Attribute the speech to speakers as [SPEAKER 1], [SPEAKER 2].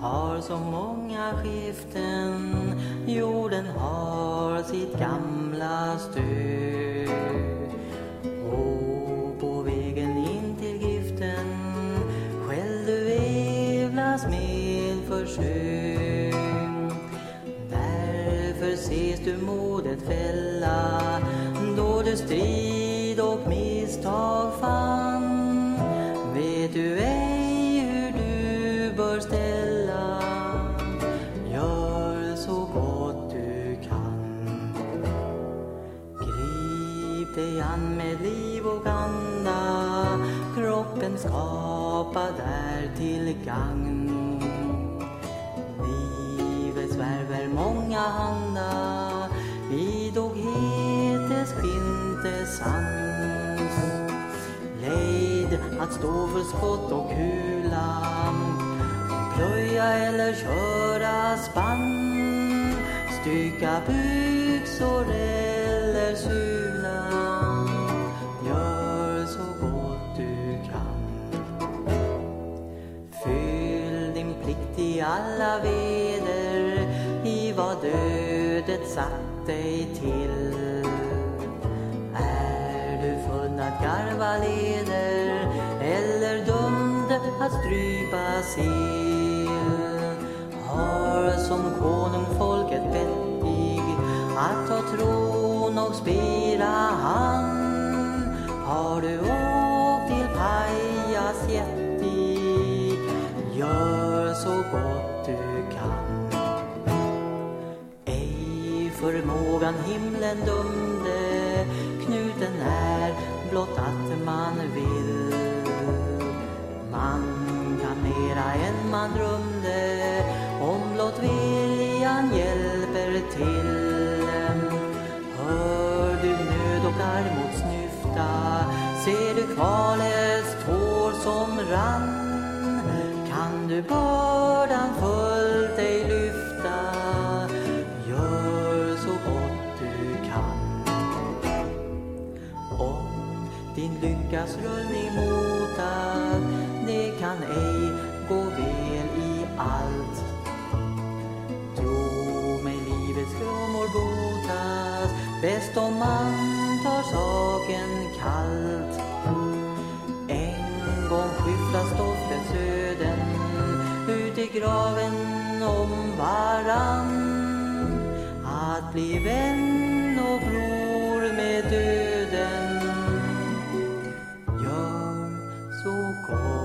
[SPEAKER 1] har så många skiften. Jorden har sitt gamla stö Och på vägen in till giften Själv du evlas med försök. Därför ses du modet fälla Då du strid och misstag fann. Dig an med liv och anda Kroppen skapad är till gagn. Livets värv är många handa Idoghetens kvintessans Lejd att stå för skott och kula. Plöja eller köra spann. Stycka byxor eller sula alla veder I vad dödet satt dig till. Är du full att garva leder Eller dömd att strypa sill Har som konung folket bett dig Att ta tron och spira han Har du förmågan himlen dömde. Knuten är blott att man vill. Man kan mera än man drömde. Om blott viljan hjälper till. Hör du nöd och armod snyfta Ser du kvalets tår som rann. Kan du bördan fullt dig lyckas rullning motad Det kan ej gå väl i allt. Tro mig livets grummor botas. Bäst om man tar saken kallt. En gång skyfflas stoftets öden Ut i graven om varann. Att bli vän och bror coração.